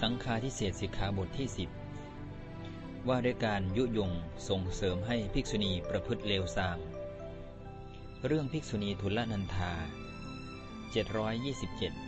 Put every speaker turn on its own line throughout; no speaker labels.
สังฆาทิเศษสิกขาบทที่สิบว่าด้วยการยุยงส่งเสริมให้ภิกษุณีประพฤติเลวทราม เรื่องภิกษุณีทุลนันธา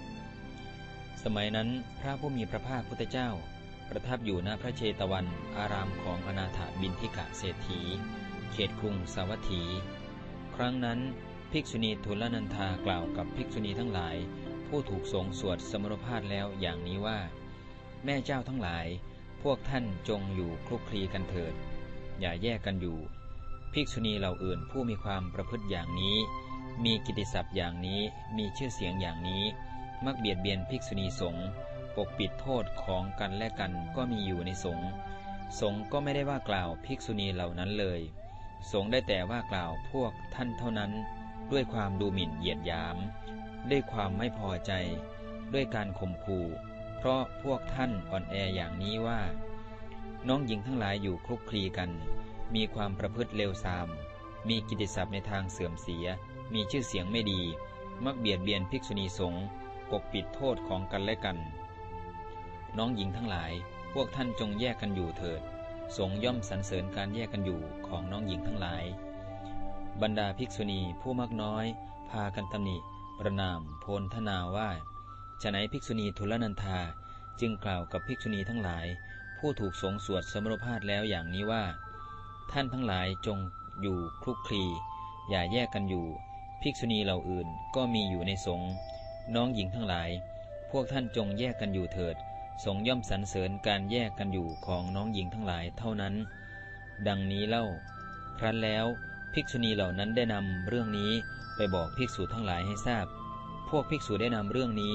727 สมัยนั้นพระผู้มีพระภาคพุทธเจ้า ประทับอยู่ณพระเชตวัน อารามของอนาถบินทิกะเศรษฐี เขตกรุงสาวัตถี ครั้งนั้นภิกษุณีทุลนันธากล่าวกับภิกษุณีทั้งหลาย ผู้ถูกสงสวดสมรภาพแล้วอย่างนี้ว่า แม่เจ้าทั้งหลาย พวกท่านจงอยู่คลุกคลีกันเถิด อย่าแยกกันอยู่ ภิกษุณีเหล่าอื่นผู้มีความประพฤติอย่างนี้ มีกิติศัพท์อย่างนี้ มีชื่อเสียงอย่างนี้ มักเบียดเบียนภิกษุณีสงฆ์ปกปิดโทษของกันและกันก็มีอยู่ในสงฆ์สงฆ์ก็ไม่ได้ว่ากล่าวภิกษุณีเหล่านั้นเลย สงฆ์ได้แต่ว่ากล่าวพวกท่านเท่านั้น ด้วยความดูหมิ่นเหยียดหยาม ด้วยความไม่พอใจ ด้วยการข่มขู่ เพราะพวกท่านอ่อนแออย่างนี้ว่า น้องหญิงทั้งหลายอยู่คลุกคลีกัน มีความประพฤติเลวทราม มีกิติศัพท์ในทางเสื่อมเสีย มีชื่อเสียงไม่ดี มักเบียดเบียนภิกษุณีสงฆ์ปกปิดโทษของกันและกัน น้องหญิงทั้งหลาย พวกท่านจงแยกกันอยู่เถิด สงย่อมสรรเสริญการแยกกันอยู่ของน้องหญิงทั้งหลาย บรรดาภิกษุณีผู้มักน้อย พากันตำหนิประนามโพลธนาว่า ฉนัยภิกษุณีทุลนันธาจึงกล่าวกับภิกษุณีทั้งหลาย ผู้ถูกสงสวดสมรภาพแล้วอย่างนี้ว่า ท่านทั้งหลายจงอยู่คลุกคลี อย่าแยกกันอยู่ ภิกษุณีเหล่าอื่นก็มีอยู่ในสงน้องหญิงทั้งหลาย พวกท่านจงแยกกันอยู่เถิด สงย่อมสรรเสริญการแยกกันอยู่ของน้องหญิงทั้งหลายเท่านั้น ดังนี้เล่า ครั้นแล้วภิกษุณีเหล่านั้นได้นำเรื่องนี้ไปบอกภิกษุทั้งหลายให้ทราบ พวกภิกษุได้นำเรื่องนี้